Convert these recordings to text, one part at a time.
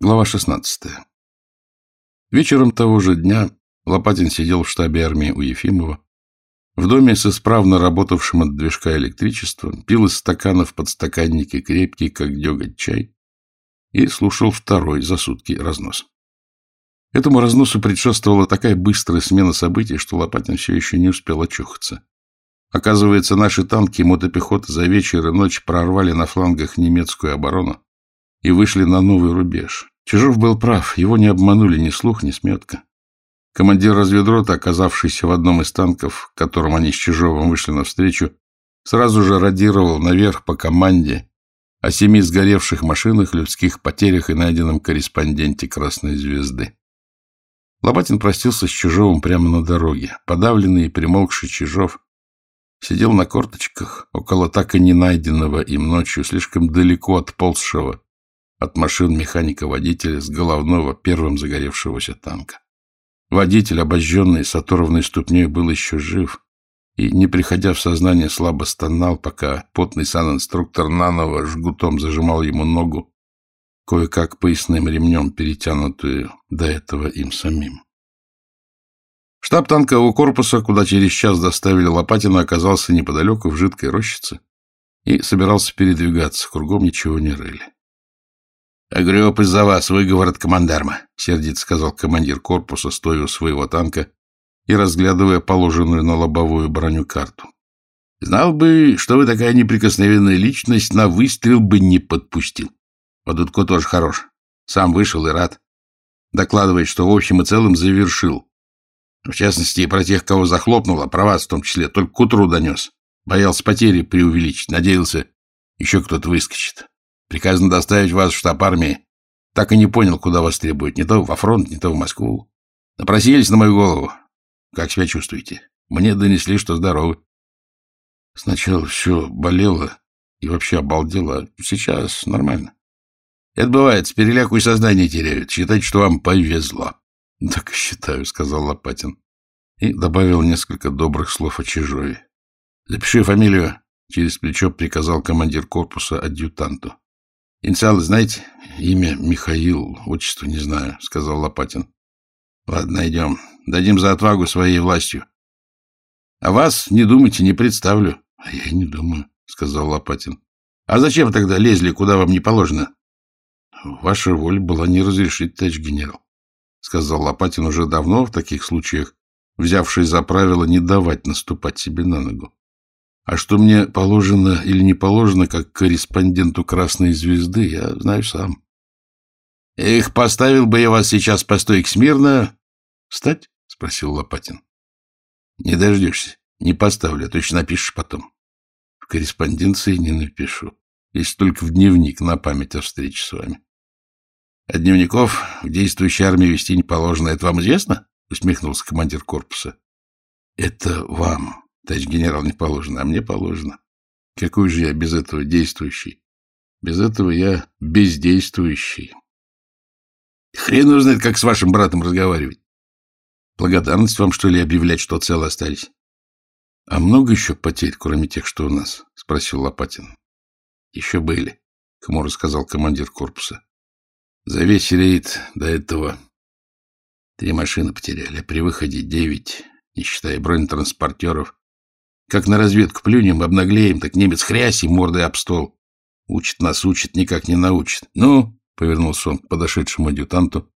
Глава 16. Вечером того же дня Лопатин сидел в штабе армии у Ефимова, в доме с исправно работавшим от движка электричеством, пил из стаканов подстаканники крепкий, как деготь, чай и слушал второй за сутки разнос. Этому разносу предшествовала такая быстрая смена событий, что Лопатин все еще не успел очухаться. Оказывается, наши танки и мотопехота за вечер и ночь прорвали на флангах немецкую оборону и вышли на новый рубеж. Чижов был прав, его не обманули ни слух, ни сметка. Командир разведрота, оказавшийся в одном из танков, которым они с Чижовым вышли навстречу, сразу же радировал наверх по команде о семи сгоревших машинах, людских потерях и найденном корреспонденте Красной Звезды. Лопатин простился с Чижовым прямо на дороге. Подавленный и примолкший Чижов сидел на корточках около так и не найденного им ночью, слишком далеко отползшего от машин механика-водителя с головного первым загоревшегося танка. Водитель, обожженный с оторванной ступней, был еще жив и, не приходя в сознание, слабо стонал, пока потный санинструктор наново жгутом зажимал ему ногу, кое-как поясным ремнем, перетянутую до этого им самим. Штаб танкового корпуса, куда через час доставили Лопатина, оказался неподалеку в жидкой рощице и собирался передвигаться, кругом ничего не рыли. — Огреб из-за вас выговор от командарма, — сердито сказал командир корпуса, стоя у своего танка и разглядывая положенную на лобовую броню карту. — Знал бы, что вы такая неприкосновенная личность, на выстрел бы не подпустил. Подутко тоже хорош. Сам вышел и рад. Докладывает, что в общем и целом завершил. В частности, про тех, кого захлопнуло, про вас в том числе, только к утру донес. Боялся потери преувеличить, надеялся, еще кто-то выскочит. Приказано доставить вас в штаб армии. Так и не понял, куда вас требуют. Не то во фронт, не то в Москву. Напросились на мою голову. Как себя чувствуете? Мне донесли, что здоровы. Сначала все болело и вообще обалдело. Сейчас нормально. Это бывает, с переляку и сознание теряют. Считайте, что вам повезло. — Так считаю, — сказал Лопатин. И добавил несколько добрых слов о Чижове. — Запиши фамилию, — через плечо приказал командир корпуса адъютанту. — Инициалы знаете? Имя Михаил, отчество не знаю, — сказал Лопатин. — Ладно, идем. Дадим за отвагу своей властью. — А вас, не думайте, не представлю. — А я не думаю, — сказал Лопатин. — А зачем тогда лезли, куда вам не положено? — Ваша воля была не разрешить, товарищ генерал, — сказал Лопатин уже давно в таких случаях, взявший за правило не давать наступать себе на ногу. А что мне положено или не положено, как корреспонденту Красной Звезды, я знаю сам. — Эх, поставил бы я вас сейчас по стойке смирно. — Встать? — спросил Лопатин. — Не дождешься. Не поставлю, а точно напишешь потом. В корреспонденции не напишу, если только в дневник на память о встрече с вами. — А дневников в действующей армии вести не положено. Это вам известно? — усмехнулся командир корпуса. — Это вам, Товарищ генерал, не положено, а мне положено. Какой же я без этого действующий? Без этого я бездействующий. Хрен узнает, как с вашим братом разговаривать. Благодарность вам, что ли, объявлять, что целы остались? — А много еще потерь, кроме тех, что у нас? — спросил Лопатин. — Еще были, — хмуро сказал командир корпуса. — За весь рейд до этого три машины потеряли, а при выходе девять, не считая бронетранспортеров, как на разведку плюнем, обнаглеем, так немец хрясь и мордой об стол. Учит нас, учит, никак не научит. Ну, — повернулся он к подошедшему адъютанту,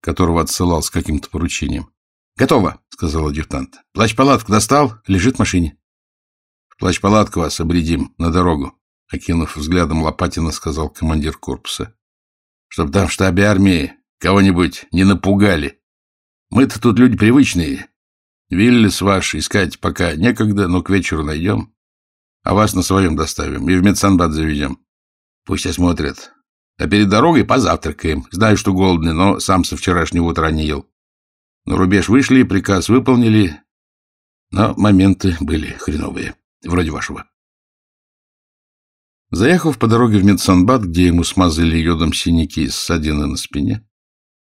которого отсылал с каким-то поручением. — Готово, — сказал адъютант. — Плащ-палатку достал, лежит в машине. — В плащ-палатку вас обредим на дорогу, — окинув взглядом Лопатина, сказал командир корпуса. — Чтоб там в штабе армии кого-нибудь не напугали. Мы-то тут люди привычные, Виллис ваш искать пока некогда, но к вечеру найдем. А вас на своем доставим и в медсанбат заведем. Пусть осмотрят. А перед дорогой позавтракаем. Знаю, что голодный, но сам со вчерашнего утра не ел. На рубеж вышли, приказ выполнили, но моменты были хреновые. Вроде вашего. Заехав по дороге в медсанбат, где ему смазали йодом синяки и ссадины на спине,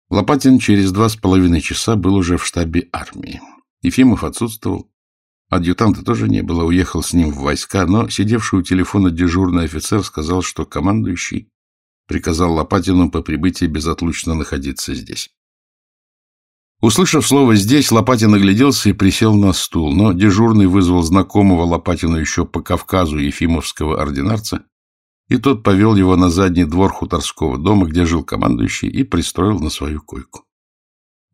Лопатин через два с половиной часа был уже в штабе армии. Ефимов отсутствовал. Адъютанта тоже не было, уехал с ним в войска, но сидевший у телефона дежурный офицер сказал, что командующий приказал Лопатину по прибытии безотлучно находиться здесь. Услышав слово «здесь», Лопатин огляделся и присел на стул, но дежурный вызвал знакомого Лопатину еще по Кавказу ефимовского ординарца, и тот повел его на задний двор хуторского дома, где жил командующий, и пристроил на свою койку. —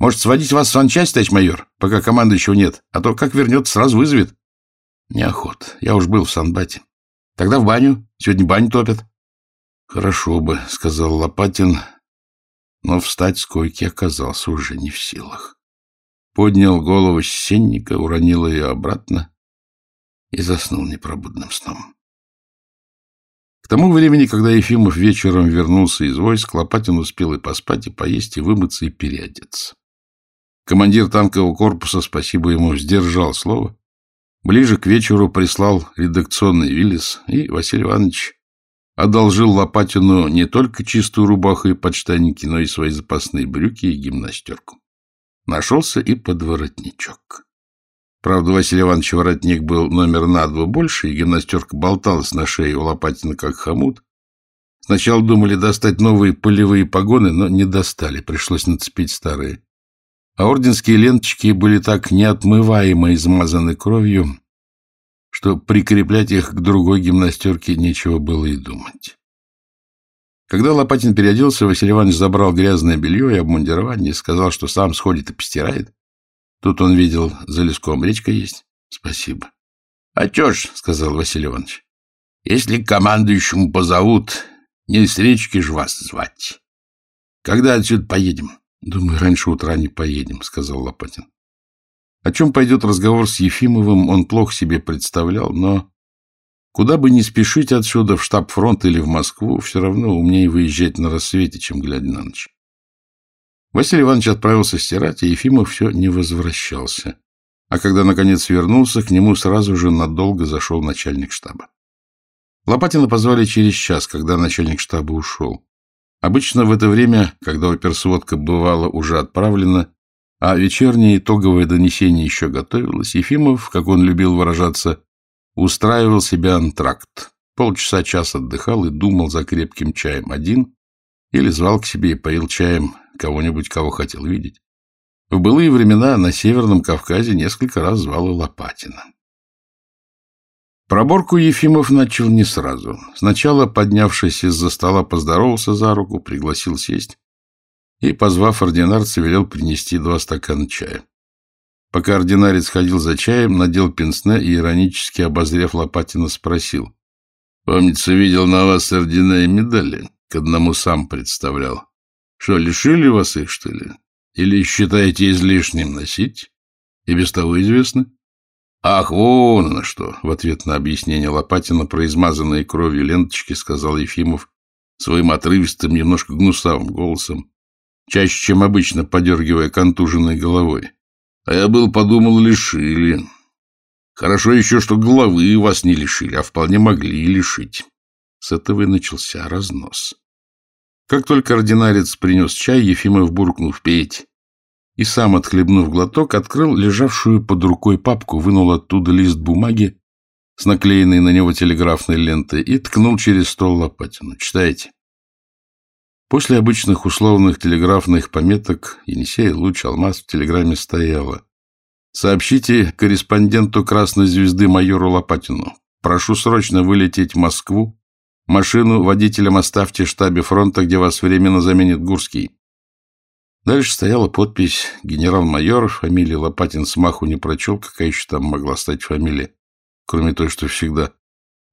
Может, сводить вас в санчасть, товарищ майор, пока командующего нет, а то как вернется, сразу вызовет? — Неохот. Я уж был в санбате. — Тогда в баню. Сегодня баню топят. — Хорошо бы, — сказал Лопатин, но встать с койки оказался уже не в силах. Поднял голову с сенника, уронил ее обратно и заснул непробудным сном. К тому времени, когда Ефимов вечером вернулся из войск, Лопатин успел и поспать, и поесть, и вымыться, и переодеться. Командир танкового корпуса, спасибо ему, сдержал слово. Ближе к вечеру прислал редакционный Виллис, и Василий Иванович одолжил Лопатину не только чистую рубаху и подштанники, но и свои запасные брюки и гимнастерку. Нашелся и подворотничок. Правда, Василий Иванович воротник был номер на два больше, и гимнастерка болталась на шее у Лопатина, как хомут. Сначала думали достать новые полевые погоны, но не достали, пришлось нацепить старые. А орденские ленточки были так неотмываемо измазаны кровью, что прикреплять их к другой гимнастерке нечего было и думать. Когда Лопатин переоделся, Василий Иванович забрал грязное белье и обмундирование и сказал, что сам сходит и постирает. Тут он видел, за леском речка есть. Спасибо. — А чё ж, — сказал Василий Иванович, — если командующему позовут, не с речки ж вас звать. Когда отсюда поедем? — Думаю, раньше утра не поедем, — сказал Лопатин. О чем пойдет разговор с Ефимовым, он плохо себе представлял, но куда бы ни спешить отсюда, в штаб фронта или в Москву, все равно умнее выезжать на рассвете, чем глядя на ночь. Василий Иванович отправился стирать, а Ефимов все не возвращался. А когда, наконец, вернулся, к нему сразу же надолго зашел начальник штаба. Лопатина позвали через час, когда начальник штаба ушел. Обычно в это время, когда оперсводка бывала уже отправлена, а вечернее итоговое донесение еще готовилось, Ефимов, как он любил выражаться, устраивал себе антракт. Полчаса-час отдыхал и думал за крепким чаем один или звал к себе и поил чаем кого-нибудь, кого хотел видеть. В былые времена на Северном Кавказе несколько раз звал и Лопатина. Проборку Ефимов начал не сразу. Сначала, поднявшись из-за стола, поздоровался за руку, пригласил сесть и, позвав ординарца, велел принести два стакана чая. Пока ординарец ходил за чаем, надел пенсне и, иронически обозрев Лопатина, спросил. — Помнится, видел на вас ордена и медали. К одному сам представлял. Что, лишили вас их, что ли? Или считаете излишним носить? И без того известно? — Ах, вон на что! — в ответ на объяснение Лопатина про измазанные кровью ленточки сказал Ефимов своим отрывистым, немножко гнусавым голосом чаще, чем обычно, подергивая контуженной головой. А я был подумал, лишили. Хорошо еще, что головы вас не лишили, а вполне могли и лишить. С этого и начался разнос. Как только ординарец принес чай, Ефимов буркнул «петь». И сам, отхлебнув глоток, открыл лежавшую под рукой папку, вынул оттуда лист бумаги с наклеенной на него телеграфной лентой и ткнул через стол Лопатину. «Читайте». После обычных условных телеграфных пометок Енисей, Луч, Алмаз в телеграмме стояло. Сообщите корреспонденту Красной Звезды майору Лопатину. Прошу срочно вылететь в Москву. Машину водителям оставьте в штабе фронта, где вас временно заменит Гурский. Дальше стояла подпись «Генерал-майор». Фамилия Лопатин смаху не прочел, какая еще там могла стать фамилия, кроме той, что всегда.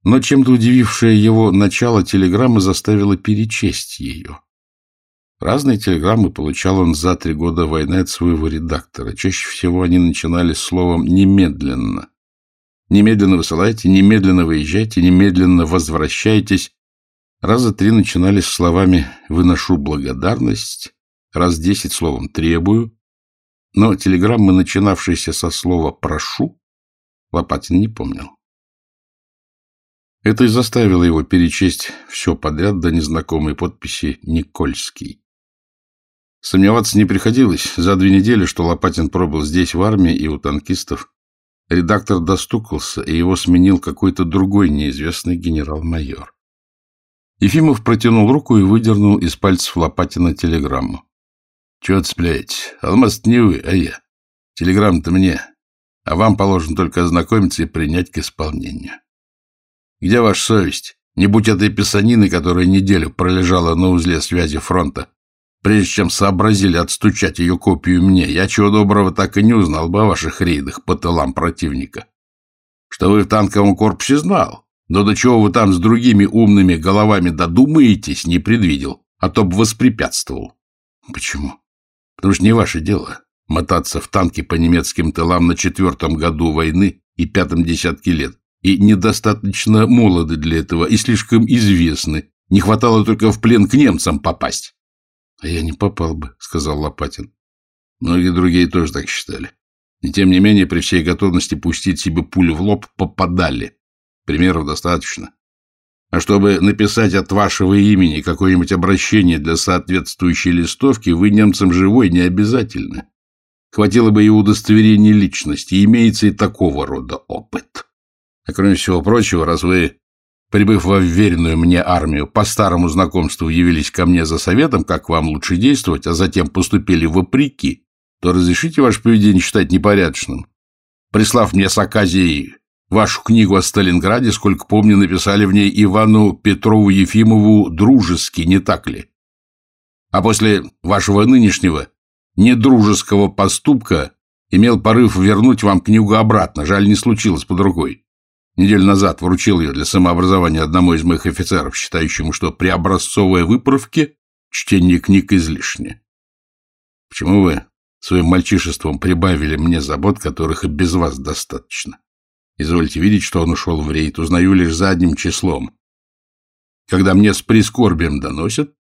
Но чем-то удивившее его начало телеграммы заставило перечесть ее. Разные телеграммы получал он за три года войны от своего редактора. Чаще всего они начинались словом «немедленно». «Немедленно высылайте», «немедленно выезжайте», «немедленно возвращайтесь». Раза три начинались словами «выношу благодарность», раз десять словом «требую». Но телеграммы, начинавшиеся со слова «прошу», Лопатин не помнил. Это и заставило его перечесть все подряд до незнакомой подписи «Никольский». Сомневаться не приходилось. За две недели, что Лопатин пробыл здесь, в армии и у танкистов, редактор достукался, и его сменил какой-то другой неизвестный генерал-майор. Ефимов протянул руку и выдернул из пальцев Лопатина телеграмму. — Чего цеплять? Алмаз не вы, а я. Телеграмма-то мне, а вам положено только ознакомиться и принять к исполнению. Где ваша совесть? Не будь этой писанины, которая неделю пролежала на узле связи фронта, прежде чем сообразили отстучать ее копию мне, я чего доброго так и не узнал бы о ваших рейдах по тылам противника. Что вы в танковом корпусе знал, но до чего вы там с другими умными головами додумаетесь, не предвидел, а то бы воспрепятствовал. Почему? Потому что не ваше дело мотаться в танке по немецким тылам на четвертом году войны и пятом десятке лет, и недостаточно молоды для этого, и слишком известны. Не хватало только в плен к немцам попасть. — А я не попал бы, — сказал Лопатин. Многие другие тоже так считали. И тем не менее, при всей готовности пустить себе пулю в лоб, попадали. Примеров достаточно. А чтобы написать от вашего имени какое-нибудь обращение для соответствующей листовки, вы немцам живой не обязательно. Хватило бы и удостоверения личности, имеется и такого рода опыт. А кроме всего прочего, раз вы, прибыв во вверенную мне армию, по старому знакомству явились ко мне за советом, как вам лучше действовать, а затем поступили вопреки, то разрешите ваше поведение считать непорядочным. Прислав мне с Аказией вашу книгу о Сталинграде, сколько помню, написали в ней Ивану Петрову Ефимову дружески, не так ли? А после вашего нынешнего недружеского поступка имел порыв вернуть вам книгу обратно, жаль, не случилось под рукой. Неделю назад вручил ее для самообразования одному из моих офицеров, считающему, что при образцовой выправке чтение книг излишне. Почему вы своим мальчишеством прибавили мне забот, которых и без вас достаточно? Извольте видеть, что он ушел в рейд, узнаю лишь задним числом. Когда мне с прискорбием доносят,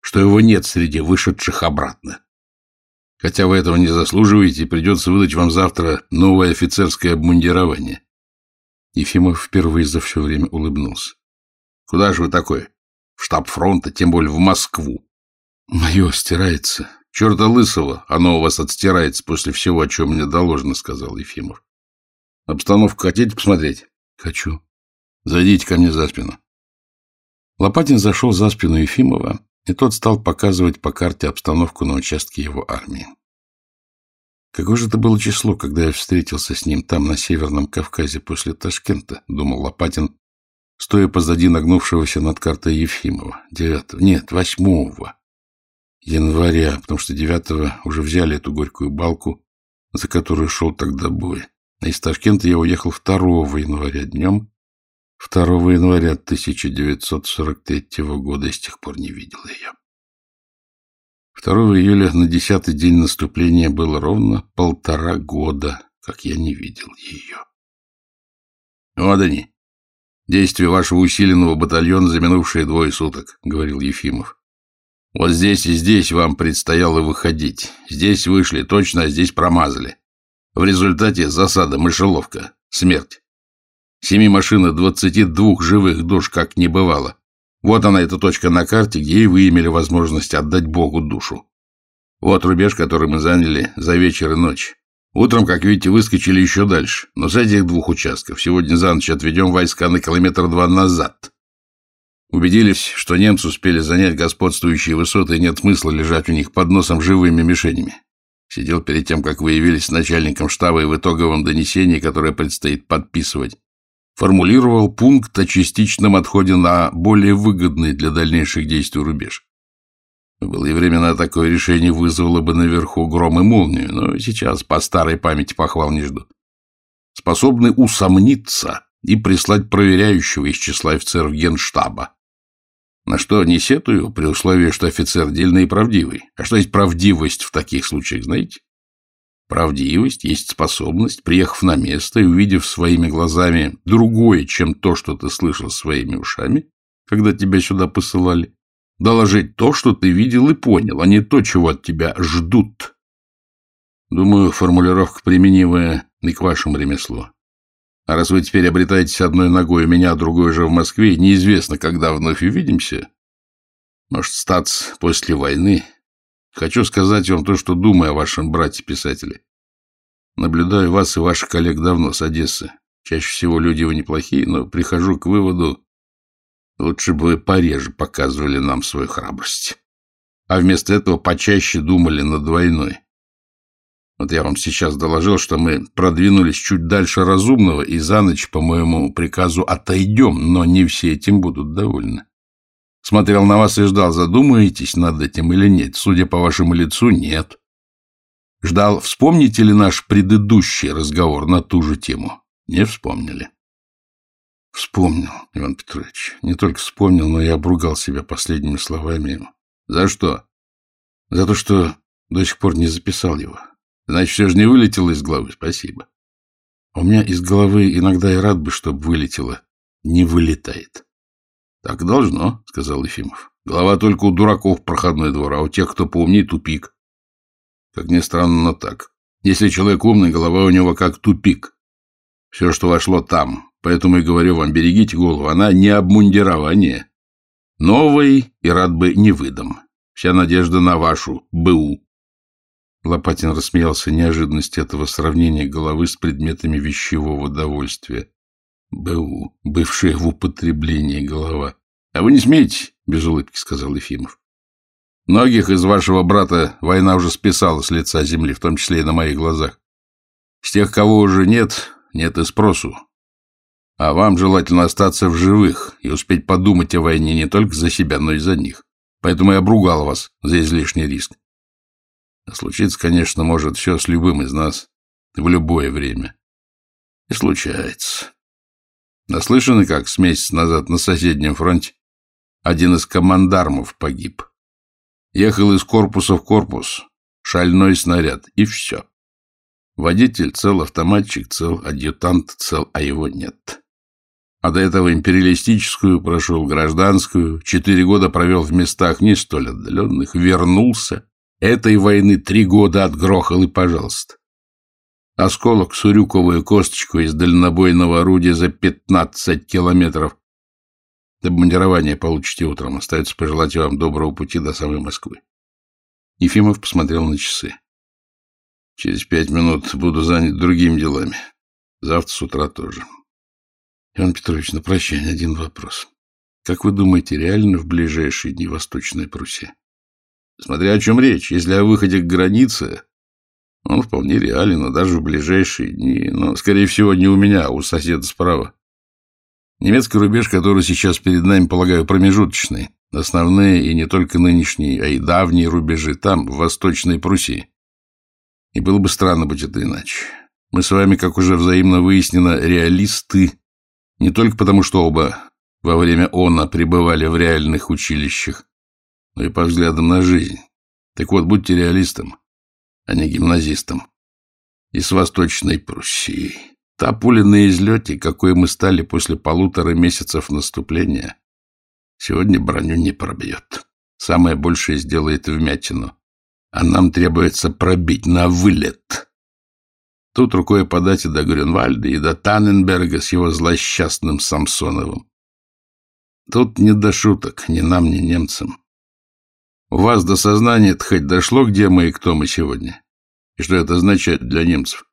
что его нет среди вышедших обратно. Хотя вы этого не заслуживаете, придется выдать вам завтра новое офицерское обмундирование. Ефимов впервые за все время улыбнулся. — Куда же вы такой? В штаб фронта, тем более в Москву. — Мое стирается. Черта лысого, оно у вас отстирается после всего, о чем мне доложено, — сказал Ефимов. — Обстановку хотите посмотреть? — Хочу. — Зайдите ко мне за спину. Лопатин зашел за спину Ефимова, и тот стал показывать по карте обстановку на участке его армии. Какое же это было число, когда я встретился с ним там, на Северном Кавказе, после Ташкента, — думал Лопатин, стоя позади нагнувшегося над картой Ефимова. Девятого, нет, восьмого января, потому что девятого уже взяли эту горькую балку, за которую шел тогда бой. Из Ташкента я уехал 2 января днем, 2 января 1943 года, и с тех пор не видел ее. 2 июля на десятый день наступления было ровно полтора года, как я не видел ее. Вот они, действия вашего усиленного батальона за минувшие двое суток, — говорил Ефимов. Вот здесь и здесь вам предстояло выходить. Здесь вышли точно, а здесь промазали. В результате засада, мышеловка, смерть. Семи машин и двадцати двух живых душ как не бывало. Вот она, эта точка на карте, где и вы имели возможность отдать Богу душу. Вот рубеж, который мы заняли за вечер и ночь. Утром, как видите, выскочили еще дальше. Но с этих двух участков сегодня за ночь отведем войска на километр два назад. Убедились, что немцы успели занять господствующие высоты, и нет смысла лежать у них под носом живыми мишенями. Сидел перед тем, как вы явились начальником штаба и в итоговом донесении, которое предстоит подписывать, формулировал пункт о частичном отходе на более выгодный для дальнейших действий рубеж. Было и времена такое решение вызвало бы наверху гром и молнию, но сейчас по старой памяти похвал не жду. Способны усомниться и прислать проверяющего из числа офицеров генштаба. На что не сетую, при условии, что офицер дельный и правдивый. А что есть правдивость в таких случаях, знаете? Правдивость есть способность, приехав на место и увидев своими глазами другое, чем то, что ты слышал своими ушами, когда тебя сюда посылали, доложить то, что ты видел и понял, а не то, чего от тебя ждут. Думаю, формулировка применимая и к вашему ремеслу. А раз вы теперь обретаетесь одной ногой у меня, а другой же в Москве, неизвестно, когда вновь увидимся, может, статься после войны, Хочу сказать вам то, что думаю о вашем брате-писателе. Наблюдаю вас и ваших коллег давно с Одессы. Чаще всего люди вы неплохие, но прихожу к выводу, Лучше бы вы пореже показывали нам свою храбрость. А вместо этого почаще думали над войной. Вот я вам сейчас доложил, что мы продвинулись чуть дальше разумного и за ночь, по моему приказу, отойдем, но не все этим будут довольны. Смотрел на вас и ждал, задумаетесь над этим или нет. Судя по вашему лицу, нет. Ждал, вспомните ли наш предыдущий разговор на ту же тему? Не вспомнили. Вспомнил, Иван Петрович. Не только вспомнил, но и обругал себя последними словами. За что? За то, что до сих пор не записал его. Значит, все же не вылетело из головы. Спасибо. У меня из головы иногда и рад бы, чтобы вылетело. Не вылетает. Так должно, сказал Ефимов. Голова только у дураков проходной двор, а у тех, кто поумнее, тупик. Как ни странно, но так. Если человек умный, голова у него как тупик. Все, что вошло там. Поэтому и говорю вам, берегите голову. Она не обмундирование. Новый и рад бы не выдам. Вся надежда на вашу БУ. Лопатин рассмеялся неожиданности этого сравнения головы с предметами вещевого удовольствия. БУ, бывшая в употреблении голова. — А вы не смеете, — без улыбки сказал Ефимов. — Многих из вашего брата война уже списала с лица земли, в том числе и на моих глазах. С тех, кого уже нет, нет и спросу. А вам желательно остаться в живых и успеть подумать о войне не только за себя, но и за них. Поэтому я обругал вас за излишний риск. Случиться, конечно, может все с любым из нас в любое время. И случается. Наслышаны, как с месяц назад на соседнем фронте один из командармов погиб. Ехал из корпуса в корпус, шальной снаряд, и все. Водитель цел, автоматчик цел, адъютант цел, а его нет. А до этого империалистическую прошел, гражданскую, четыре года провел в местах не столь отдаленных, вернулся, Этой войны три года отгрохал, и пожалуйста. Осколок, сурюковую косточку из дальнобойного орудия за пятнадцать километров. Обмундирование получите утром. Остается пожелать вам доброго пути до самой Москвы. Ефимов посмотрел на часы. Через пять минут буду занят другими делами. Завтра с утра тоже. Иван Петрович, на прощание один вопрос. Как вы думаете, реально в ближайшие дни Восточная Пруссия? Смотря о чем речь. Если о выходе к границе, он вполне реален, но даже в ближайшие дни. Но, скорее всего, не у меня, а у соседа справа. Немецкий рубеж, который сейчас перед нами, полагаю, промежуточный. Основные и не только нынешние, а и давние рубежи там, в Восточной Пруссии. И было бы странно быть это иначе. Мы с вами, как уже взаимно выяснено, реалисты, не только потому, что оба во время ОНА пребывали в реальных училищах, но и по взглядам на жизнь. Так вот, будьте реалистом, а не гимназистом. И с Восточной Пруссией. Та пуля на излете, какой мы стали после полутора месяцев наступления, сегодня броню не пробьет. Самое большее сделает вмятину. А нам требуется пробить на вылет. Тут рукой подать и до Грюнвальда, и до Танненберга с его злосчастным Самсоновым. Тут не до шуток ни нам, ни немцам. У вас до сознания хоть дошло, где мы и кто мы сегодня? И что это означает для немцев?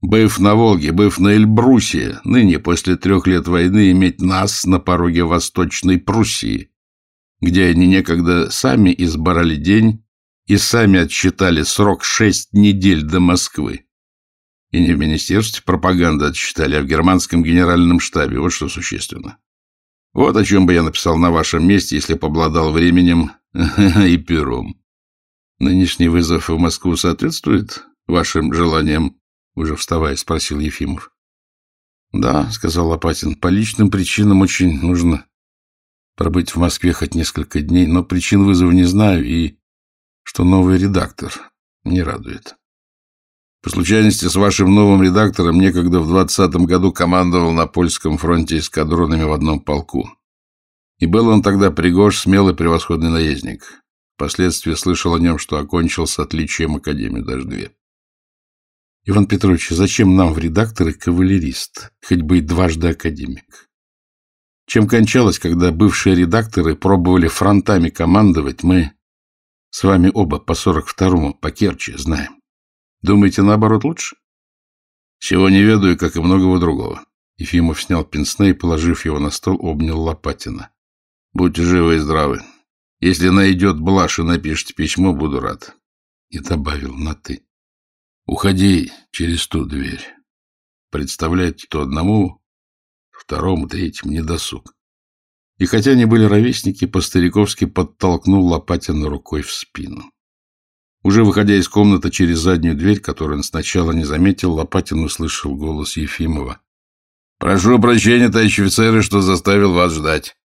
Быв на Волге, быв на Эльбрусе, ныне, после трех лет войны, иметь нас на пороге Восточной Пруссии, где они некогда сами избрали день и сами отсчитали срок шесть недель до Москвы. И не в Министерстве пропаганды отсчитали, а в германском генеральном штабе. Вот что существенно. Вот о чем бы я написал на вашем месте, если бы обладал временем и пером. Нынешний вызов в Москву соответствует вашим желаниям? Уже вставая, спросил Ефимов. Да, сказал Лопатин, по личным причинам очень нужно пробыть в Москве хоть несколько дней, но причин вызова не знаю, и что новый редактор не радует. По случайности, с вашим новым редактором некогда в двадцатом году командовал на польском фронте эскадронами в одном полку. И был он тогда пригож, смелый, превосходный наездник. Впоследствии слышал о нем, что окончил с отличием Академию даже две. Иван Петрович, зачем нам в редакторы кавалерист, хоть бы и дважды академик? Чем кончалось, когда бывшие редакторы пробовали фронтами командовать, мы с вами оба по сорок второму, по Керчи, знаем. Думаете, наоборот лучше? Всего не ведаю, как и многого другого. Ефимов снял пенсне и, положив его на стол, обнял Лопатина. Будьте живы и здравы. Если найдет блаш и напишите письмо, буду рад. И добавил на «ты». Уходи через ту дверь. Представлять то одному, второму, третьему не досуг. И хотя они были ровесники, по-стариковски подтолкнул Лопатина рукой в спину. Уже выходя из комнаты через заднюю дверь, которую он сначала не заметил, Лопатин услышал голос Ефимова. — Прошу прощения, товарищ офицеры, что заставил вас ждать.